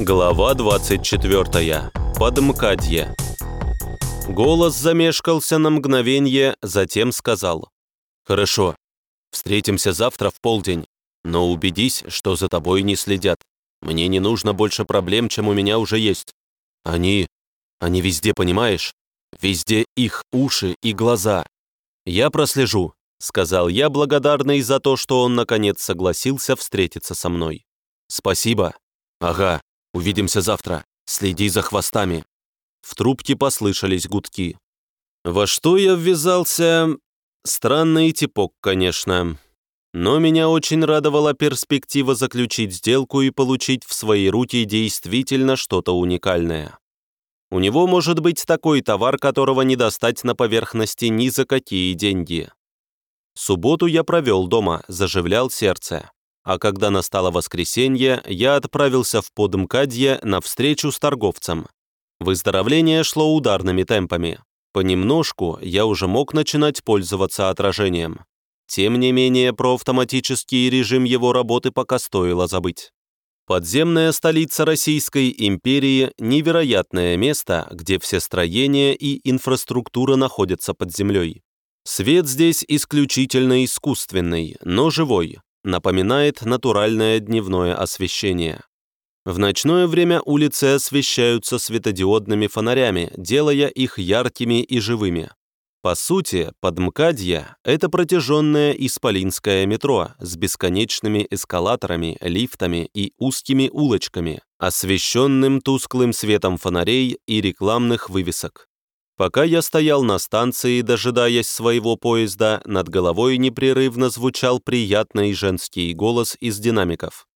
Глава 24. Подмкадье. Голос замешкался на мгновение, затем сказал. «Хорошо, встретимся завтра в полдень, но убедись, что за тобой не следят. Мне не нужно больше проблем, чем у меня уже есть. Они... они везде, понимаешь? Везде их уши и глаза. Я прослежу», — сказал я, благодарный за то, что он, наконец, согласился встретиться со мной. «Спасибо». «Ага, Увидимся завтра. Следи за хвостами». В трубке послышались гудки. Во что я ввязался? Странный типок, конечно. Но меня очень радовала перспектива заключить сделку и получить в свои руки действительно что-то уникальное. У него может быть такой товар, которого не достать на поверхности ни за какие деньги. Субботу я провел дома, заживлял сердце а когда настало воскресенье, я отправился в Подмкадье на встречу с торговцем. Выздоровление шло ударными темпами. Понемножку я уже мог начинать пользоваться отражением. Тем не менее, про автоматический режим его работы пока стоило забыть. Подземная столица Российской империи – невероятное место, где все строения и инфраструктура находятся под землей. Свет здесь исключительно искусственный, но живой, напоминает натуральное дневное освещение. В ночное время улицы освещаются светодиодными фонарями, делая их яркими и живыми. По сути, Подмкадье — это протяженное исполинское метро с бесконечными эскалаторами, лифтами и узкими улочками, освещенным тусклым светом фонарей и рекламных вывесок. Пока я стоял на станции, дожидаясь своего поезда, над головой непрерывно звучал приятный женский голос из динамиков.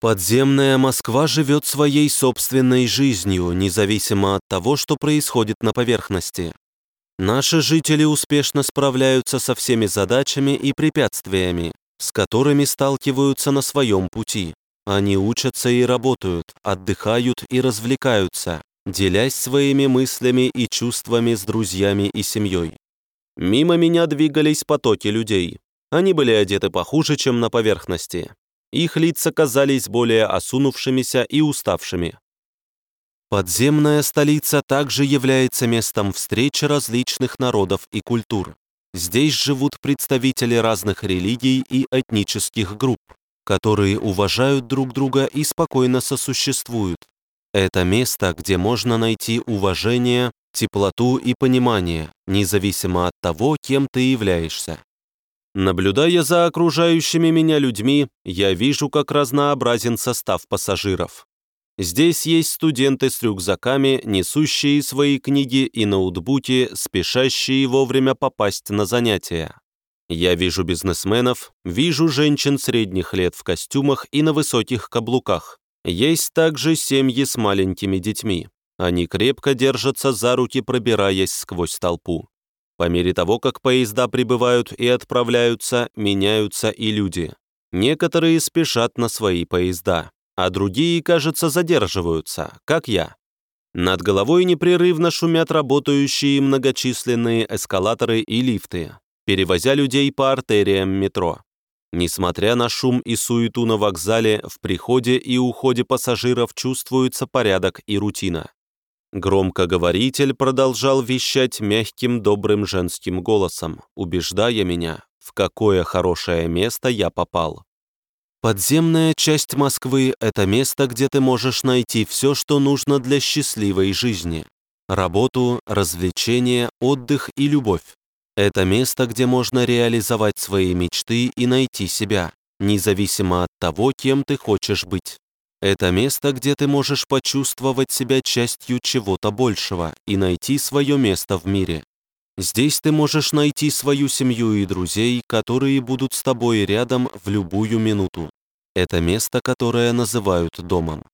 «Подземная Москва живет своей собственной жизнью, независимо от того, что происходит на поверхности. Наши жители успешно справляются со всеми задачами и препятствиями, с которыми сталкиваются на своем пути. Они учатся и работают, отдыхают и развлекаются, делясь своими мыслями и чувствами с друзьями и семьей. Мимо меня двигались потоки людей. Они были одеты похуже, чем на поверхности. Их лица казались более осунувшимися и уставшими. Подземная столица также является местом встречи различных народов и культур. Здесь живут представители разных религий и этнических групп, которые уважают друг друга и спокойно сосуществуют, это место, где можно найти уважение, теплоту и понимание, независимо от того, кем ты являешься. Наблюдая за окружающими меня людьми, я вижу, как разнообразен состав пассажиров. Здесь есть студенты с рюкзаками, несущие свои книги и ноутбуки, спешащие вовремя попасть на занятия. Я вижу бизнесменов, вижу женщин средних лет в костюмах и на высоких каблуках. Есть также семьи с маленькими детьми. Они крепко держатся за руки, пробираясь сквозь толпу. По мере того, как поезда прибывают и отправляются, меняются и люди. Некоторые спешат на свои поезда, а другие, кажется, задерживаются, как я. Над головой непрерывно шумят работающие многочисленные эскалаторы и лифты, перевозя людей по артериям метро. Несмотря на шум и суету на вокзале, в приходе и уходе пассажиров чувствуется порядок и рутина. Громкоговоритель продолжал вещать мягким добрым женским голосом, убеждая меня, в какое хорошее место я попал. Подземная часть Москвы — это место, где ты можешь найти все, что нужно для счастливой жизни. Работу, развлечения, отдых и любовь. Это место, где можно реализовать свои мечты и найти себя, независимо от того, кем ты хочешь быть. Это место, где ты можешь почувствовать себя частью чего-то большего и найти свое место в мире. Здесь ты можешь найти свою семью и друзей, которые будут с тобой рядом в любую минуту. Это место, которое называют домом.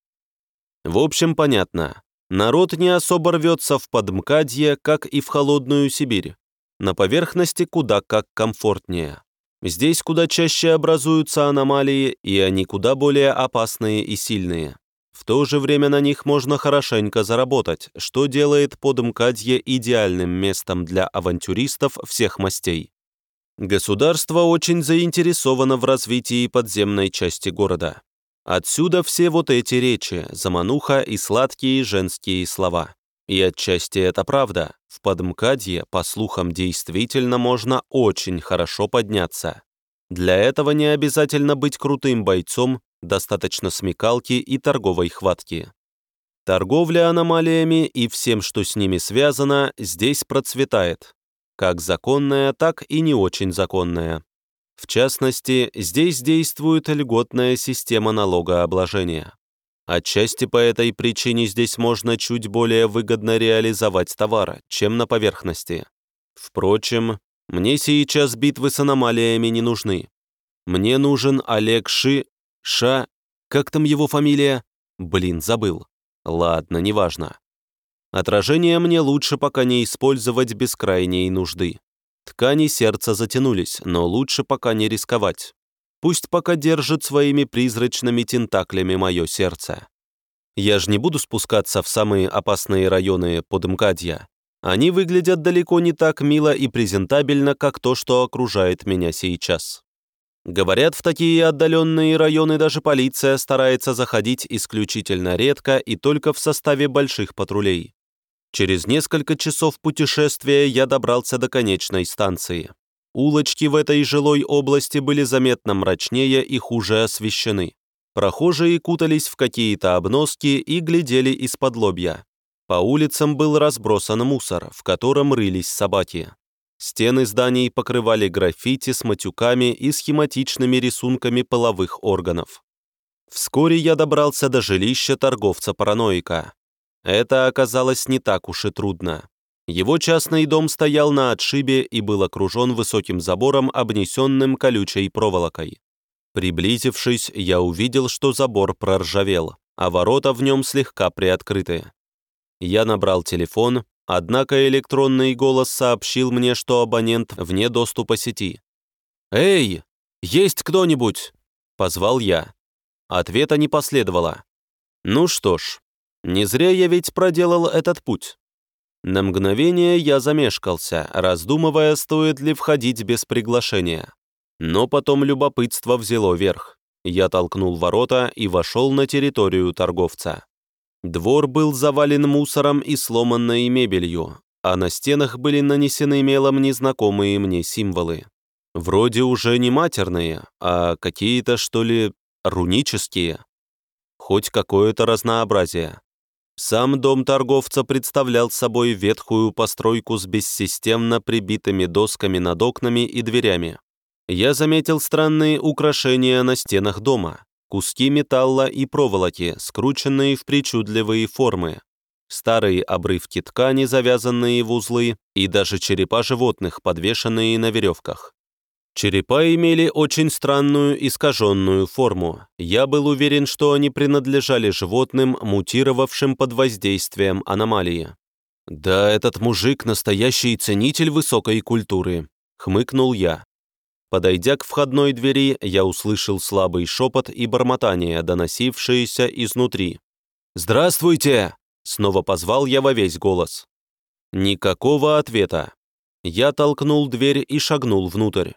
В общем, понятно. Народ не особо рвется в Подмкадье, как и в холодную Сибирь. На поверхности куда как комфортнее. Здесь куда чаще образуются аномалии, и они куда более опасные и сильные. В то же время на них можно хорошенько заработать, что делает Подмкадье идеальным местом для авантюристов всех мастей. Государство очень заинтересовано в развитии подземной части города. Отсюда все вот эти речи, замануха и сладкие женские слова. И отчасти это правда. В Подмкадье, по слухам, действительно можно очень хорошо подняться. Для этого не обязательно быть крутым бойцом, достаточно смекалки и торговой хватки. Торговля аномалиями и всем, что с ними связано, здесь процветает. Как законная, так и не очень законная. В частности, здесь действует льготная система налогообложения. Отчасти по этой причине здесь можно чуть более выгодно реализовать товар, чем на поверхности. Впрочем, мне сейчас битвы с аномалиями не нужны. Мне нужен Олег Ши... Ша... Как там его фамилия? Блин, забыл. Ладно, неважно. Отражение мне лучше пока не использовать без крайней нужды. Ткани сердца затянулись, но лучше пока не рисковать. Пусть пока держит своими призрачными тентаклями мое сердце. Я же не буду спускаться в самые опасные районы под МКАДья. Они выглядят далеко не так мило и презентабельно, как то, что окружает меня сейчас. Говорят, в такие отдаленные районы даже полиция старается заходить исключительно редко и только в составе больших патрулей. Через несколько часов путешествия я добрался до конечной станции. Улочки в этой жилой области были заметно мрачнее и хуже освещены. Прохожие кутались в какие-то обноски и глядели из-под лобья. По улицам был разбросан мусор, в котором рылись собаки. Стены зданий покрывали граффити с матюками и схематичными рисунками половых органов. Вскоре я добрался до жилища торговца-параноика. Это оказалось не так уж и трудно. Его частный дом стоял на отшибе и был окружен высоким забором, обнесенным колючей проволокой. Приблизившись, я увидел, что забор проржавел, а ворота в нем слегка приоткрыты. Я набрал телефон, однако электронный голос сообщил мне, что абонент вне доступа сети. «Эй, есть кто-нибудь?» — позвал я. Ответа не последовало. Ну что ж, не зря я ведь проделал этот путь. На мгновение я замешкался, раздумывая, стоит ли входить без приглашения. Но потом любопытство взяло верх. Я толкнул ворота и вошел на территорию торговца. Двор был завален мусором и сломанной мебелью, а на стенах были нанесены мелом незнакомые мне символы. Вроде уже не матерные, а какие-то, что ли, рунические. Хоть какое-то разнообразие. Сам дом торговца представлял собой ветхую постройку с бессистемно прибитыми досками над окнами и дверями. Я заметил странные украшения на стенах дома, куски металла и проволоки, скрученные в причудливые формы, старые обрывки ткани, завязанные в узлы, и даже черепа животных, подвешенные на веревках. Черепа имели очень странную искаженную форму. Я был уверен, что они принадлежали животным, мутировавшим под воздействием аномалии. «Да этот мужик – настоящий ценитель высокой культуры», – хмыкнул я. Подойдя к входной двери, я услышал слабый шепот и бормотание, доносившиеся изнутри. «Здравствуйте!» – снова позвал я во весь голос. Никакого ответа. Я толкнул дверь и шагнул внутрь.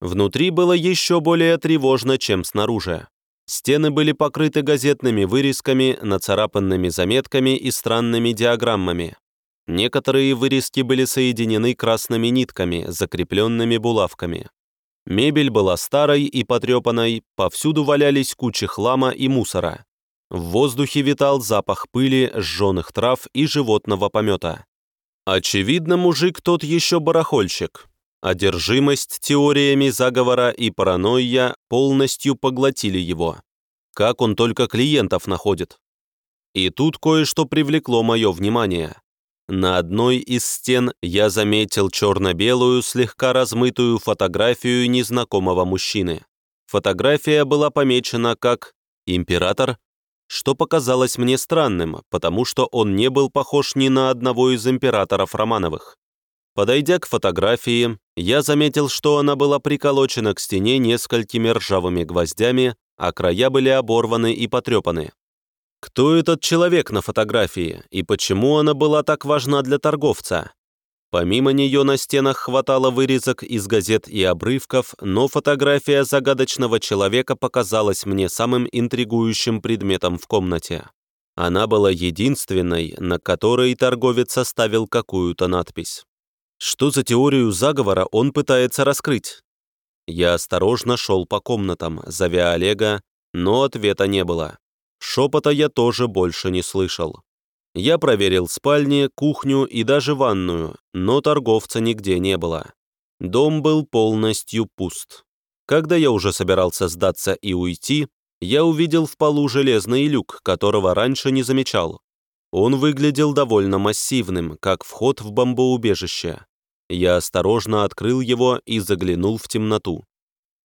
Внутри было еще более тревожно, чем снаружи. Стены были покрыты газетными вырезками, нацарапанными заметками и странными диаграммами. Некоторые вырезки были соединены красными нитками, закрепленными булавками. Мебель была старой и потрепанной, повсюду валялись кучи хлама и мусора. В воздухе витал запах пыли, сжженных трав и животного помета. Очевидно, мужик тот еще барахольщик. Одержимость теориями заговора и паранойя полностью поглотили его. Как он только клиентов находит. И тут кое-что привлекло мое внимание. На одной из стен я заметил черно-белую, слегка размытую фотографию незнакомого мужчины. Фотография была помечена как «Император», что показалось мне странным, потому что он не был похож ни на одного из императоров Романовых. Подойдя к фотографии, я заметил, что она была приколочена к стене несколькими ржавыми гвоздями, а края были оборваны и потрепаны. Кто этот человек на фотографии и почему она была так важна для торговца? Помимо нее на стенах хватало вырезок из газет и обрывков, но фотография загадочного человека показалась мне самым интригующим предметом в комнате. Она была единственной, на которой торговец оставил какую-то надпись. Что за теорию заговора он пытается раскрыть? Я осторожно шел по комнатам, зовя Олега, но ответа не было. Шепота я тоже больше не слышал. Я проверил спальни, кухню и даже ванную, но торговца нигде не было. Дом был полностью пуст. Когда я уже собирался сдаться и уйти, я увидел в полу железный люк, которого раньше не замечал. Он выглядел довольно массивным, как вход в бомбоубежище. Я осторожно открыл его и заглянул в темноту.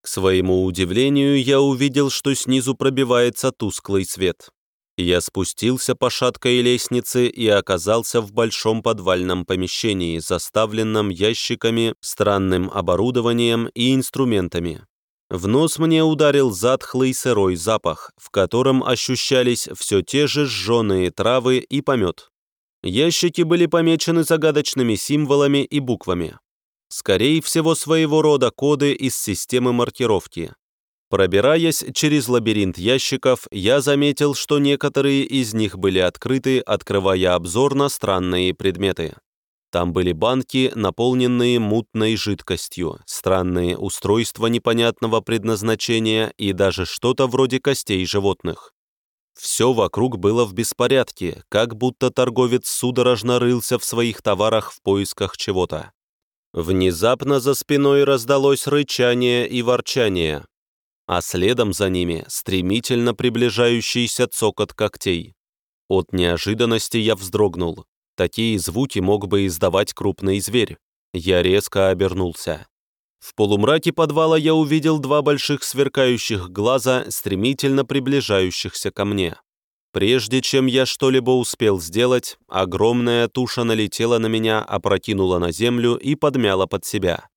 К своему удивлению, я увидел, что снизу пробивается тусклый свет. Я спустился по шаткой лестнице и оказался в большом подвальном помещении, заставленном ящиками, странным оборудованием и инструментами. В нос мне ударил затхлый сырой запах, в котором ощущались все те же сжженные травы и помет. Ящики были помечены загадочными символами и буквами. Скорее всего, своего рода коды из системы маркировки. Пробираясь через лабиринт ящиков, я заметил, что некоторые из них были открыты, открывая обзор на странные предметы. Там были банки, наполненные мутной жидкостью, странные устройства непонятного предназначения и даже что-то вроде костей животных. Все вокруг было в беспорядке, как будто торговец судорожно рылся в своих товарах в поисках чего-то. Внезапно за спиной раздалось рычание и ворчание, а следом за ними стремительно приближающийся цокот когтей. От неожиданности я вздрогнул. Такие звуки мог бы издавать крупный зверь. Я резко обернулся. В полумраке подвала я увидел два больших сверкающих глаза, стремительно приближающихся ко мне. Прежде чем я что-либо успел сделать, огромная туша налетела на меня, опрокинула на землю и подмяла под себя.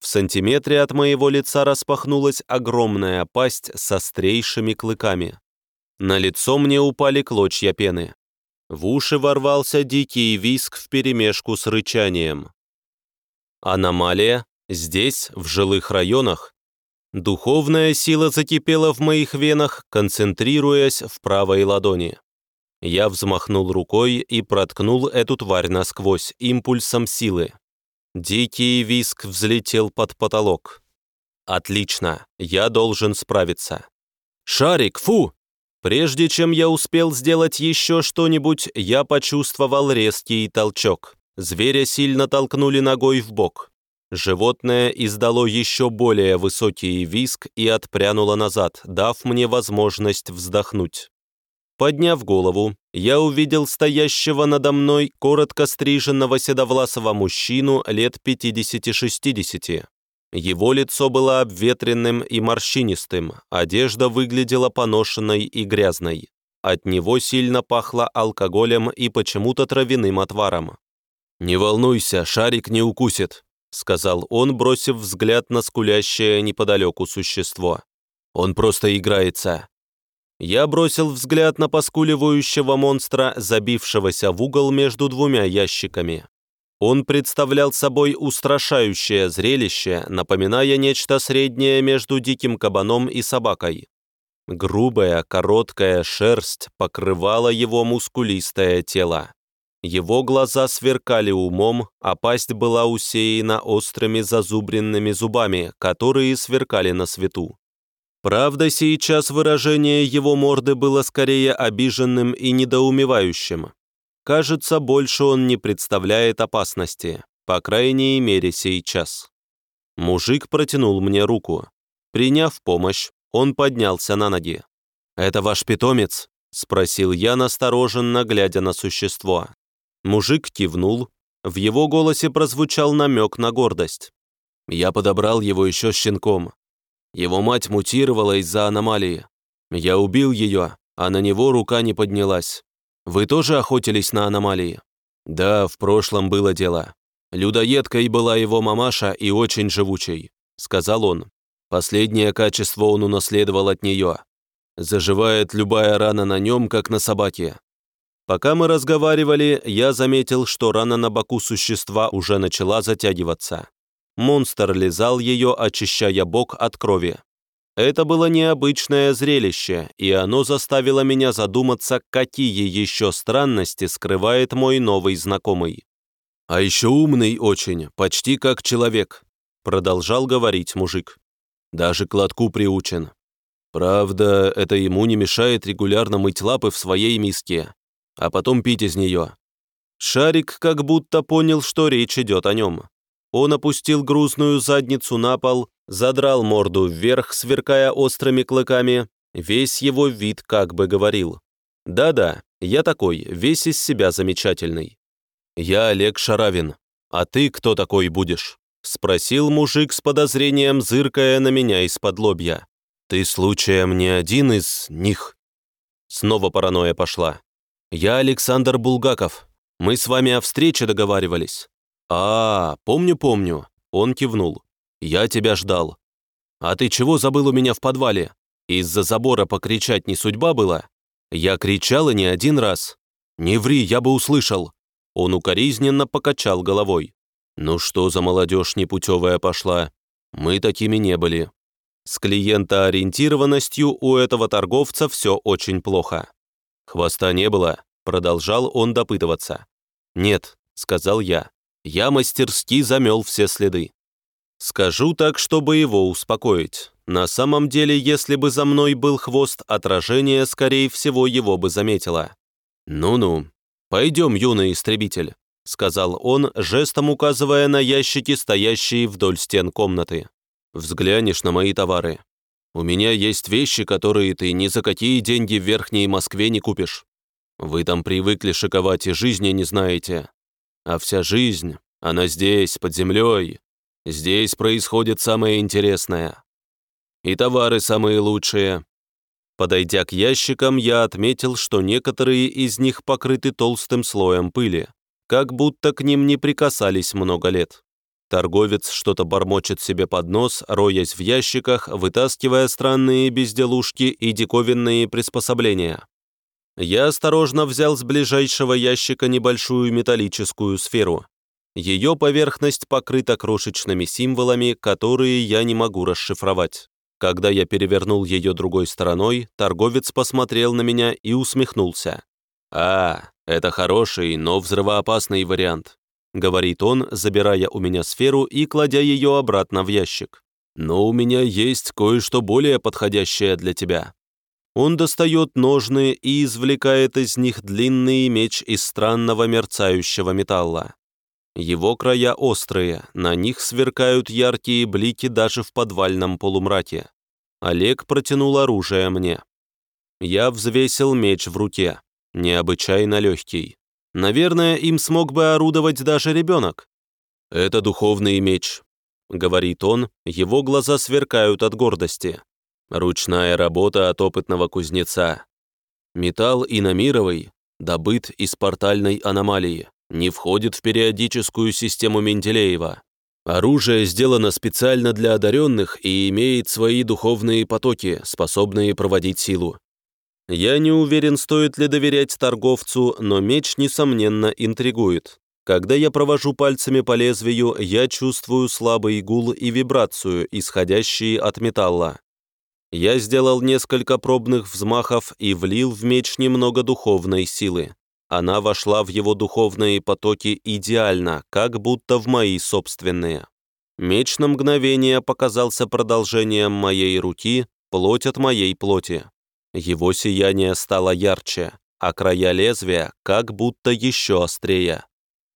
В сантиметре от моего лица распахнулась огромная пасть с острейшими клыками. На лицо мне упали клочья пены. В уши ворвался дикий виск вперемешку с рычанием. Аномалия? Здесь, в жилых районах? Духовная сила закипела в моих венах, концентрируясь в правой ладони. Я взмахнул рукой и проткнул эту тварь насквозь импульсом силы. Дикий виск взлетел под потолок. «Отлично, я должен справиться». «Шарик, фу!» Прежде чем я успел сделать еще что-нибудь, я почувствовал резкий толчок. Зверя сильно толкнули ногой в бок. Животное издало еще более высокий виск и отпрянуло назад, дав мне возможность вздохнуть. Подняв голову, я увидел стоящего надо мной коротко стриженного седовласого мужчину лет 50-60. Его лицо было обветренным и морщинистым, одежда выглядела поношенной и грязной. От него сильно пахло алкоголем и почему-то травяным отваром. «Не волнуйся, шарик не укусит», — сказал он, бросив взгляд на скулящее неподалеку существо. «Он просто играется. Я бросил взгляд на поскуливающего монстра, забившегося в угол между двумя ящиками. Он представлял собой устрашающее зрелище, напоминая нечто среднее между диким кабаном и собакой. Грубая, короткая шерсть покрывала его мускулистое тело. Его глаза сверкали умом, а пасть была усеяна острыми зазубренными зубами, которые сверкали на свету. Правда, сейчас выражение его морды было скорее обиженным и недоумевающим. Кажется, больше он не представляет опасности, по крайней мере сейчас. Мужик протянул мне руку. Приняв помощь, он поднялся на ноги. «Это ваш питомец?» — спросил я настороженно, глядя на существо. Мужик кивнул. В его голосе прозвучал намек на гордость. «Я подобрал его еще щенком. Его мать мутировала из-за аномалии. Я убил ее, а на него рука не поднялась. Вы тоже охотились на аномалии? Да, в прошлом было дело. Людоедкой была его мамаша и очень живучей, сказал он. Последнее качество он унаследовал от нее. Заживает любая рана на нем, как на собаке. Пока мы разговаривали, я заметил, что рана на боку существа уже начала затягиваться. Монстр лизал ее, очищая бок от крови. Это было необычное зрелище, и оно заставило меня задуматься, какие еще странности скрывает мой новый знакомый. «А еще умный очень, почти как человек», — продолжал говорить мужик. «Даже к лотку приучен. Правда, это ему не мешает регулярно мыть лапы в своей миске, а потом пить из нее». Шарик как будто понял, что речь идет о нем. Он опустил грузную задницу на пол, задрал морду вверх, сверкая острыми клыками. Весь его вид как бы говорил. «Да-да, я такой, весь из себя замечательный». «Я Олег Шаравин. А ты кто такой будешь?» Спросил мужик с подозрением, зыркая на меня из-под лобья. «Ты случаем не один из них?» Снова паранойя пошла. «Я Александр Булгаков. Мы с вами о встрече договаривались. «А, помню-помню», — он кивнул. «Я тебя ждал». «А ты чего забыл у меня в подвале? Из-за забора покричать не судьба была?» «Я кричала не один раз». «Не ври, я бы услышал». Он укоризненно покачал головой. «Ну что за молодежь непутевая пошла? Мы такими не были». С клиентоориентированностью у этого торговца все очень плохо. «Хвоста не было?» — продолжал он допытываться. «Нет», — сказал я я мастерски замел все следы. Скажу так, чтобы его успокоить. На самом деле, если бы за мной был хвост, отражение, скорее всего, его бы заметило. «Ну-ну, пойдем, юный истребитель», — сказал он, жестом указывая на ящики, стоящие вдоль стен комнаты. «Взглянешь на мои товары. У меня есть вещи, которые ты ни за какие деньги в Верхней Москве не купишь. Вы там привыкли шиковать и жизни не знаете. А вся жизнь, она здесь, под землей. Здесь происходит самое интересное. И товары самые лучшие. Подойдя к ящикам, я отметил, что некоторые из них покрыты толстым слоем пыли, как будто к ним не прикасались много лет. Торговец что-то бормочет себе под нос, роясь в ящиках, вытаскивая странные безделушки и диковинные приспособления. Я осторожно взял с ближайшего ящика небольшую металлическую сферу. Ее поверхность покрыта крошечными символами, которые я не могу расшифровать. Когда я перевернул ее другой стороной, торговец посмотрел на меня и усмехнулся. «А, это хороший, но взрывоопасный вариант», — говорит он, забирая у меня сферу и кладя ее обратно в ящик. «Но у меня есть кое-что более подходящее для тебя. Он достает ножны и извлекает из них длинный меч из странного мерцающего металла. Его края острые, на них сверкают яркие блики даже в подвальном полумраке. Олег протянул оружие мне. Я взвесил меч в руке, необычайно легкий. Наверное, им смог бы орудовать даже ребенок. «Это духовный меч», — говорит он, его глаза сверкают от гордости. Ручная работа от опытного кузнеца. Металл иномировый, добыт из портальной аномалии, не входит в периодическую систему Менделеева. Оружие сделано специально для одаренных и имеет свои духовные потоки, способные проводить силу. Я не уверен, стоит ли доверять торговцу, но меч, несомненно, интригует. Когда я провожу пальцами по лезвию, я чувствую слабый гул и вибрацию, исходящие от металла. Я сделал несколько пробных взмахов и влил в меч немного духовной силы. Она вошла в его духовные потоки идеально, как будто в мои собственные. Меч на мгновение показался продолжением моей руки, плоть от моей плоти. Его сияние стало ярче, а края лезвия как будто еще острее.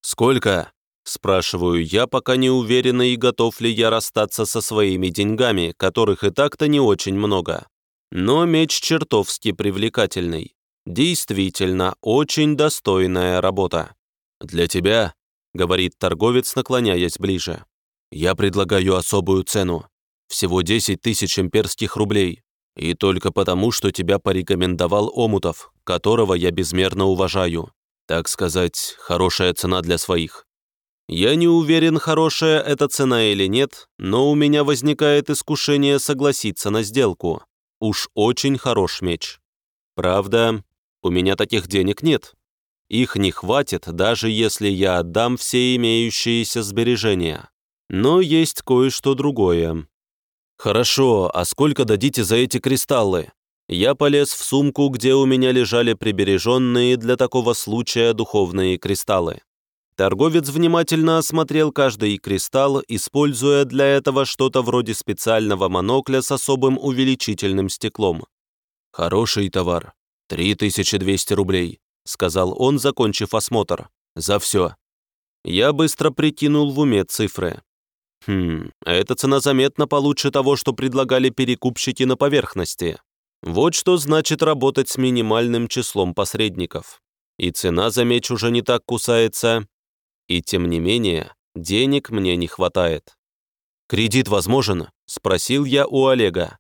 «Сколько?» Спрашиваю я, пока не уверена и готов ли я расстаться со своими деньгами, которых и так-то не очень много. Но меч чертовски привлекательный. Действительно, очень достойная работа. «Для тебя», — говорит торговец, наклоняясь ближе, «я предлагаю особую цену. Всего 10 тысяч имперских рублей. И только потому, что тебя порекомендовал Омутов, которого я безмерно уважаю. Так сказать, хорошая цена для своих. Я не уверен, хорошая эта цена или нет, но у меня возникает искушение согласиться на сделку. Уж очень хорош меч. Правда, у меня таких денег нет. Их не хватит, даже если я отдам все имеющиеся сбережения. Но есть кое-что другое. Хорошо, а сколько дадите за эти кристаллы? Я полез в сумку, где у меня лежали прибереженные для такого случая духовные кристаллы. Торговец внимательно осмотрел каждый кристалл, используя для этого что-то вроде специального монокля с особым увеличительным стеклом. «Хороший товар. 3200 рублей», — сказал он, закончив осмотр. «За все». Я быстро прикинул в уме цифры. Хм, эта цена заметно получше того, что предлагали перекупщики на поверхности. Вот что значит работать с минимальным числом посредников. И цена, замечу, уже не так кусается. И тем не менее, денег мне не хватает. «Кредит возможен?» – спросил я у Олега.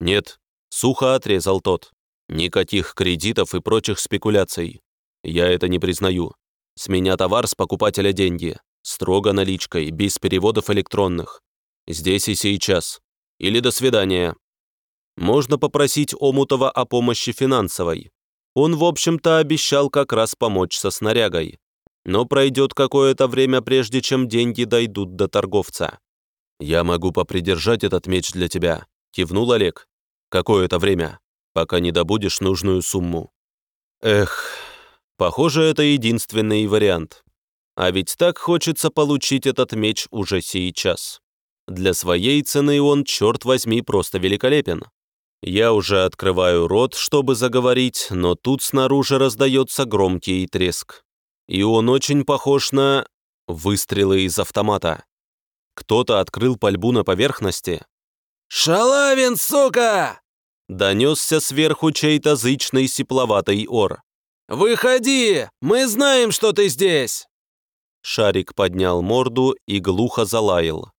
«Нет», – сухо отрезал тот. «Никаких кредитов и прочих спекуляций. Я это не признаю. С меня товар, с покупателя деньги. Строго наличкой, без переводов электронных. Здесь и сейчас. Или до свидания. Можно попросить Омутова о помощи финансовой. Он, в общем-то, обещал как раз помочь со снарягой. Но пройдет какое-то время, прежде чем деньги дойдут до торговца. «Я могу попридержать этот меч для тебя», — кивнул Олег. «Какое-то время, пока не добудешь нужную сумму». Эх, похоже, это единственный вариант. А ведь так хочется получить этот меч уже сейчас. Для своей цены он, черт возьми, просто великолепен. Я уже открываю рот, чтобы заговорить, но тут снаружи раздается громкий треск. И он очень похож на выстрелы из автомата. Кто-то открыл пальбу на поверхности. «Шалавин, сука!» Донесся сверху чей-то зычный сипловатый ор. «Выходи! Мы знаем, что ты здесь!» Шарик поднял морду и глухо залаял.